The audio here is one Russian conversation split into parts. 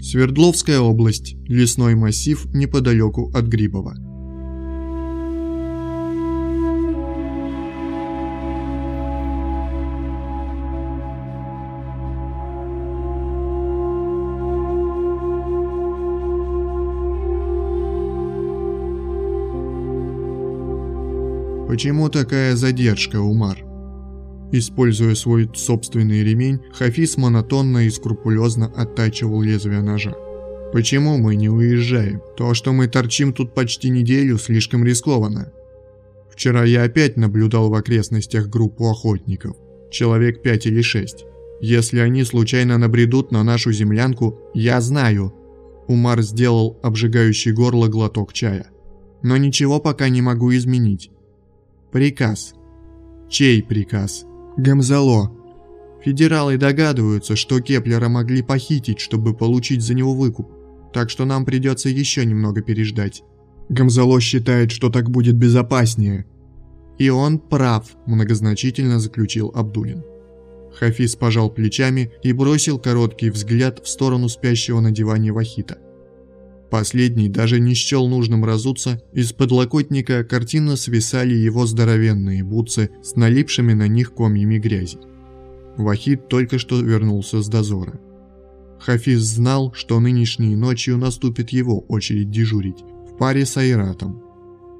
Свердловская область, лесной массив неподалеку от Грибова. Почему такая задержка, Умар? Используя свой собственный ремень, Хафиз монотонно и скрупулезно оттачивал лезвие ножа. «Почему мы не уезжаем? То, что мы торчим тут почти неделю, слишком рискованно. Вчера я опять наблюдал в окрестностях группу охотников. Человек пять или шесть. Если они случайно набредут на нашу землянку, я знаю». Умар сделал обжигающий горло глоток чая. «Но ничего пока не могу изменить. Приказ. Чей приказ? Гамзало. Федералы догадываются, что Кеплера могли похитить, чтобы получить за него выкуп. Так что нам придется еще немного переждать. Гамзало считает, что так будет безопаснее. И он прав, многозначительно заключил Абдулин. Хафиз пожал плечами и бросил короткий взгляд в сторону спящего на диване Вахита. Последний даже не счел нужным разуться, из подлокотника картинно свисали его здоровенные бутсы с налипшими на них комьями грязи. Вахид только что вернулся с дозора. Хафиз знал, что нынешней ночью наступит его очередь дежурить, в паре с Айратом.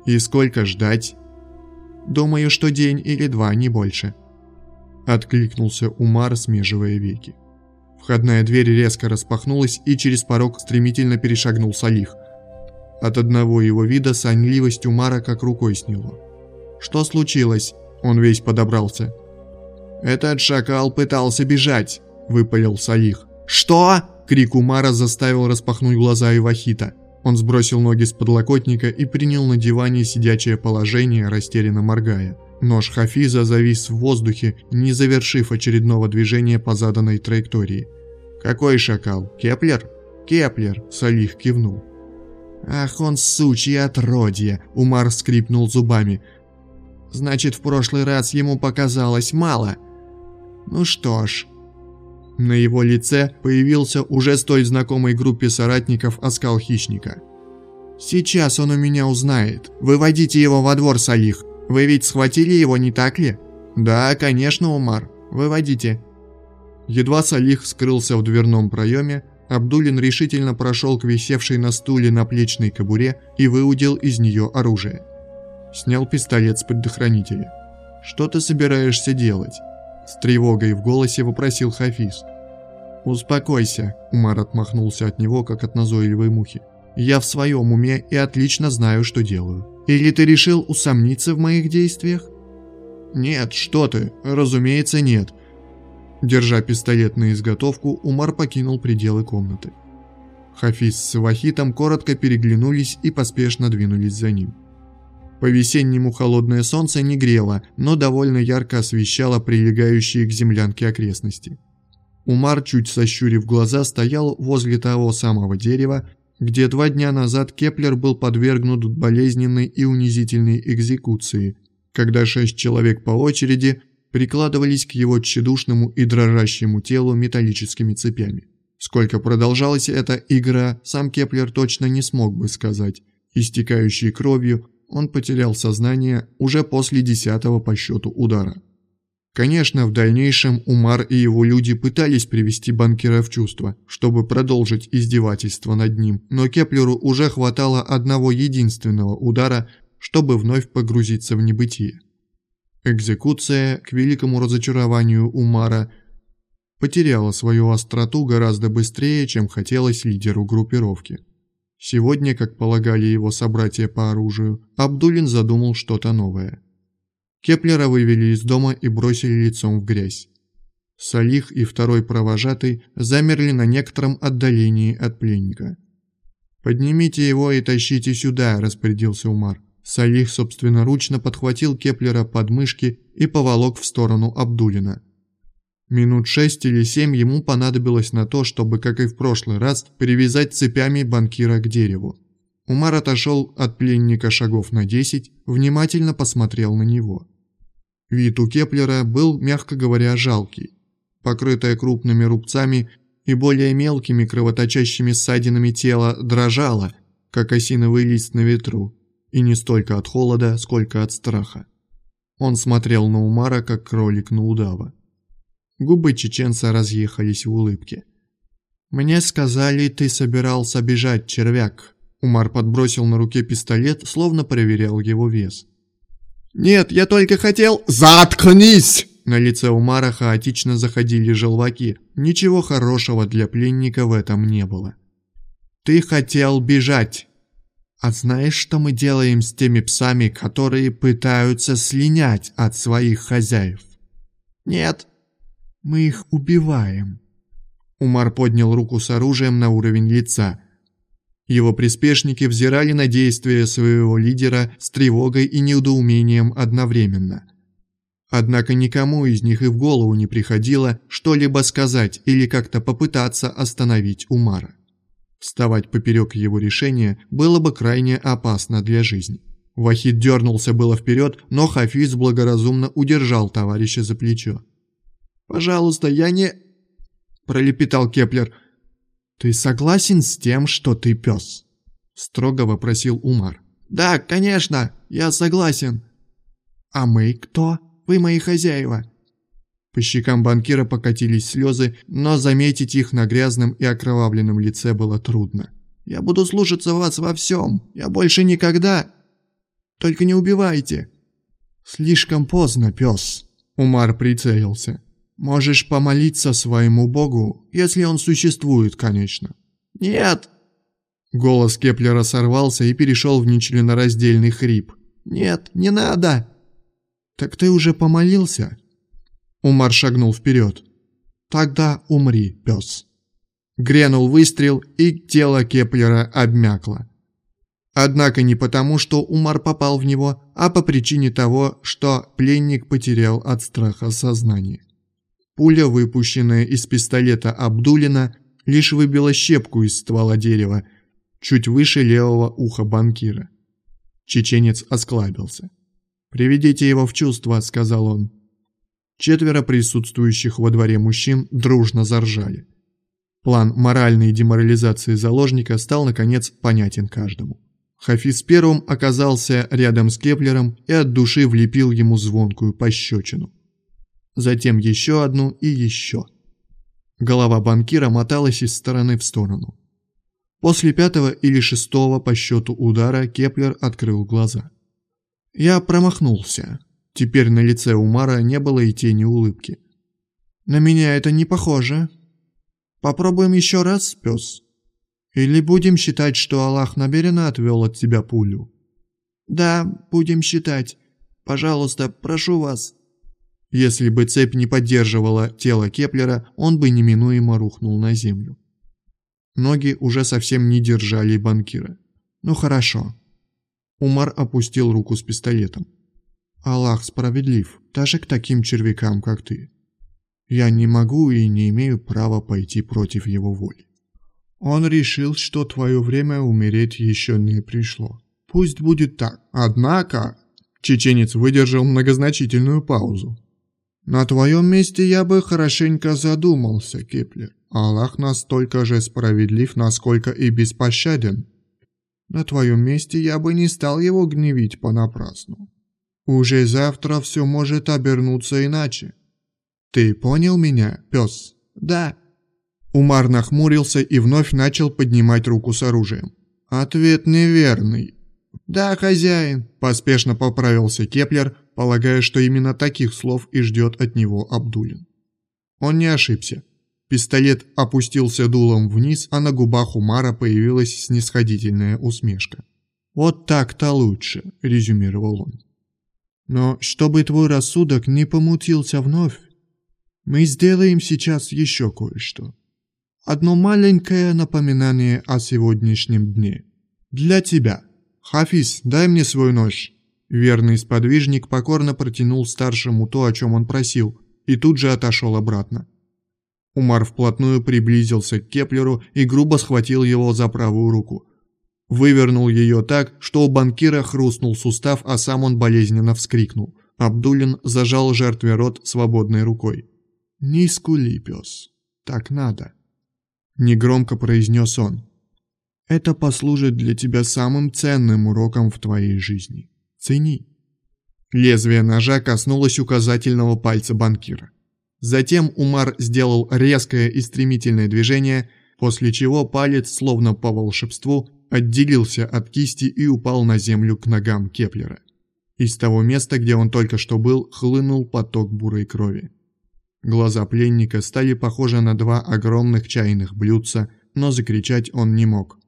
И сколько ждать? Думаю, что день или два, не больше. Откликнулся Умар, смеживая веки. Входная дверь резко распахнулась, и через порог стремительно перешагнул Салих. От одного его вида сонливость Умара как рукой сняло. «Что случилось?» Он весь подобрался. «Этот шакал пытался бежать», – выпалил Салих. «Что?» – крик Умара заставил распахнуть глаза Ивахита. Он сбросил ноги с подлокотника и принял на диване сидячее положение, растерянно моргая. Нож Хафиза завис в воздухе, не завершив очередного движения по заданной траектории. «Какой шакал? Кеплер?» «Кеплер», — Салих кивнул. «Ах он, сучье отродье!» — Умар скрипнул зубами. «Значит, в прошлый раз ему показалось мало. Ну что ж...» На его лице появился уже столь знакомой группе соратников оскал хищника. «Сейчас он у меня узнает. Выводите его во двор, Салих. Вы ведь схватили его, не так ли?» «Да, конечно, Умар. Выводите». Едва Салих скрылся в дверном проеме, Абдулин решительно прошел к висевшей на стуле наплечной кобуре и выудил из нее оружие. Снял пистолет с предохранителя. «Что ты собираешься делать?» С тревогой в голосе вопросил Хафиз. «Успокойся», — Умар отмахнулся от него, как от назойливой мухи. «Я в своем уме и отлично знаю, что делаю. Или ты решил усомниться в моих действиях?» «Нет, что ты, разумеется, нет. Держа пистолет на изготовку, Умар покинул пределы комнаты. Хафиз с Вахитом коротко переглянулись и поспешно двинулись за ним. По-весеннему холодное солнце не грело, но довольно ярко освещало прилегающие к землянке окрестности. Умар, чуть сощурив глаза, стоял возле того самого дерева, где два дня назад Кеплер был подвергнут болезненной и унизительной экзекуции, когда шесть человек по очереди – прикладывались к его тщедушному и дрожащему телу металлическими цепями. Сколько продолжалась эта игра, сам Кеплер точно не смог бы сказать. Истекающий кровью, он потерял сознание уже после десятого по счету удара. Конечно, в дальнейшем Умар и его люди пытались привести банкира в чувство, чтобы продолжить издевательство над ним, но Кеплеру уже хватало одного единственного удара, чтобы вновь погрузиться в небытие. Экзекуция, к великому разочарованию Умара, потеряла свою остроту гораздо быстрее, чем хотелось лидеру группировки. Сегодня, как полагали его собратья по оружию, Абдулин задумал что-то новое. Кеплера вывели из дома и бросили лицом в грязь. Салих и второй провожатый замерли на некотором отдалении от пленника. «Поднимите его и тащите сюда», – распорядился Умар. Салих собственноручно подхватил Кеплера под мышки и поволок в сторону Абдулина. Минут шесть или семь ему понадобилось на то, чтобы, как и в прошлый раз, привязать цепями банкира к дереву. Умар отошел от пленника шагов на десять, внимательно посмотрел на него. Вид у Кеплера был, мягко говоря, жалкий. Покрытое крупными рубцами, и более мелкими кровоточащими ссадинами тело дрожало, как осиновый лист на ветру, и не столько от холода, сколько от страха. Он смотрел на Умара, как кролик на удава. Губы чеченца разъехались в улыбке. «Мне сказали, ты собирался бежать, червяк». Умар подбросил на руке пистолет, словно проверял его вес. «Нет, я только хотел...» «Заткнись!» На лице Умара хаотично заходили желваки. Ничего хорошего для пленника в этом не было. «Ты хотел бежать!» «А знаешь, что мы делаем с теми псами, которые пытаются слинять от своих хозяев?» «Нет». «Мы их убиваем». Умар поднял руку с оружием на уровень лица. Его приспешники взирали на действия своего лидера с тревогой и недоумением одновременно. Однако никому из них и в голову не приходило что-либо сказать или как-то попытаться остановить Умара. Вставать поперек его решения было бы крайне опасно для жизни. Вахид дернулся было вперед, но Хафиз благоразумно удержал товарища за плечо. «Пожалуйста, я не...» – пролепетал Кеплер. «Ты согласен с тем, что ты пес?» – строго вопросил Умар. «Да, конечно, я согласен». «А мы кто? Вы мои хозяева». По щекам банкира покатились слезы, но заметить их на грязном и окровавленном лице было трудно. «Я буду слушаться вас во всем. Я больше никогда... Только не убивайте». «Слишком поздно, пес», — Умар прицелился. Можешь помолиться своему Богу, если он существует, конечно». «Нет!» Голос Кеплера сорвался и перешел в нечленораздельный хрип. «Нет, не надо!» «Так ты уже помолился?» Умар шагнул вперед. «Тогда умри, пес». Грянул выстрел, и тело Кеплера обмякло. Однако не потому, что Умар попал в него, а по причине того, что пленник потерял от страха сознание. Пуля, выпущенная из пистолета Абдулина, лишь выбила щепку из ствола дерева, чуть выше левого уха банкира. Чеченец осклабился. «Приведите его в чувство», — сказал он. Четверо присутствующих во дворе мужчин дружно заржали. План моральной деморализации заложника стал, наконец, понятен каждому. Хафиз первым оказался рядом с Кеплером и от души влепил ему звонкую пощечину затем еще одну и еще. Голова банкира моталась из стороны в сторону. После пятого или шестого по счету удара Кеплер открыл глаза. Я промахнулся. Теперь на лице Умара не было и тени улыбки. «На меня это не похоже. Попробуем еще раз, пес. Или будем считать, что Аллах намеренно отвел от тебя пулю?» «Да, будем считать. Пожалуйста, прошу вас». Если бы цепь не поддерживала тело Кеплера, он бы неминуемо рухнул на землю. Ноги уже совсем не держали банкира. «Ну хорошо». Умар опустил руку с пистолетом. «Аллах справедлив, даже к таким червякам, как ты. Я не могу и не имею права пойти против его воли. Он решил, что твое время умереть еще не пришло. Пусть будет так. Однако...» Чеченец выдержал многозначительную паузу. На твоем месте я бы хорошенько задумался, Кеплер. Аллах настолько же справедлив, насколько и беспощаден. На твоем месте я бы не стал его гневить понапрасну. Уже завтра все может обернуться иначе. Ты понял меня, пес? Да. Умар нахмурился и вновь начал поднимать руку с оружием. Ответ неверный. Да, хозяин, поспешно поправился Кеплер, полагая, что именно таких слов и ждет от него Абдулин. Он не ошибся. Пистолет опустился дулом вниз, а на губах Умара появилась снисходительная усмешка. «Вот так-то лучше», — резюмировал он. «Но чтобы твой рассудок не помутился вновь, мы сделаем сейчас еще кое-что. Одно маленькое напоминание о сегодняшнем дне. Для тебя. Хафиз, дай мне свой нож». Верный сподвижник покорно протянул старшему то, о чем он просил, и тут же отошел обратно. Умар вплотную приблизился к Кеплеру и грубо схватил его за правую руку. Вывернул ее так, что у банкира хрустнул сустав, а сам он болезненно вскрикнул. Абдулин зажал жертве рот свободной рукой. «Не скули, пес. Так надо». – негромко произнес он. «Это послужит для тебя самым ценным уроком в твоей жизни. Цени». Лезвие ножа коснулось указательного пальца банкира. Затем Умар сделал резкое и стремительное движение, после чего палец, словно по волшебству, отделился от кисти и упал на землю к ногам Кеплера. Из того места, где он только что был, хлынул поток бурой крови. Глаза пленника стали похожи на два огромных чайных блюдца, но закричать он не мог.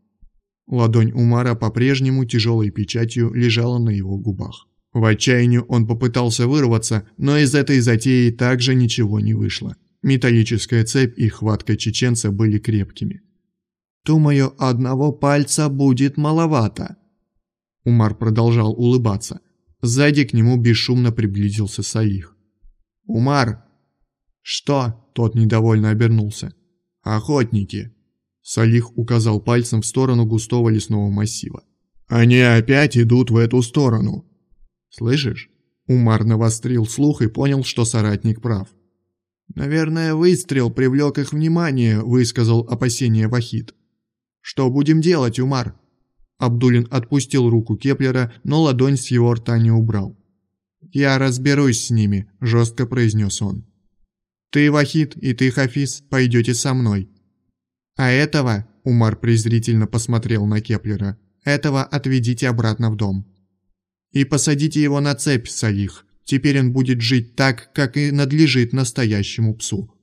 Ладонь Умара по-прежнему тяжелой печатью лежала на его губах. В отчаянии он попытался вырваться, но из этой затеи также ничего не вышло. Металлическая цепь и хватка чеченца были крепкими. «Думаю, одного пальца будет маловато». Умар продолжал улыбаться. Сзади к нему бесшумно приблизился Салих. «Умар!» «Что?» – тот недовольно обернулся. «Охотники!» Салих указал пальцем в сторону густого лесного массива. «Они опять идут в эту сторону!» «Слышишь?» Умар навострил слух и понял, что соратник прав. «Наверное, выстрел привлек их внимание», – высказал опасение Вахид. «Что будем делать, Умар?» Абдулин отпустил руку Кеплера, но ладонь с его рта не убрал. «Я разберусь с ними», – жестко произнес он. «Ты, Вахид, и ты, Хафиз, пойдете со мной». «А этого», – Умар презрительно посмотрел на Кеплера, – «этого отведите обратно в дом». «И посадите его на цепь, Салих. Теперь он будет жить так, как и надлежит настоящему псу.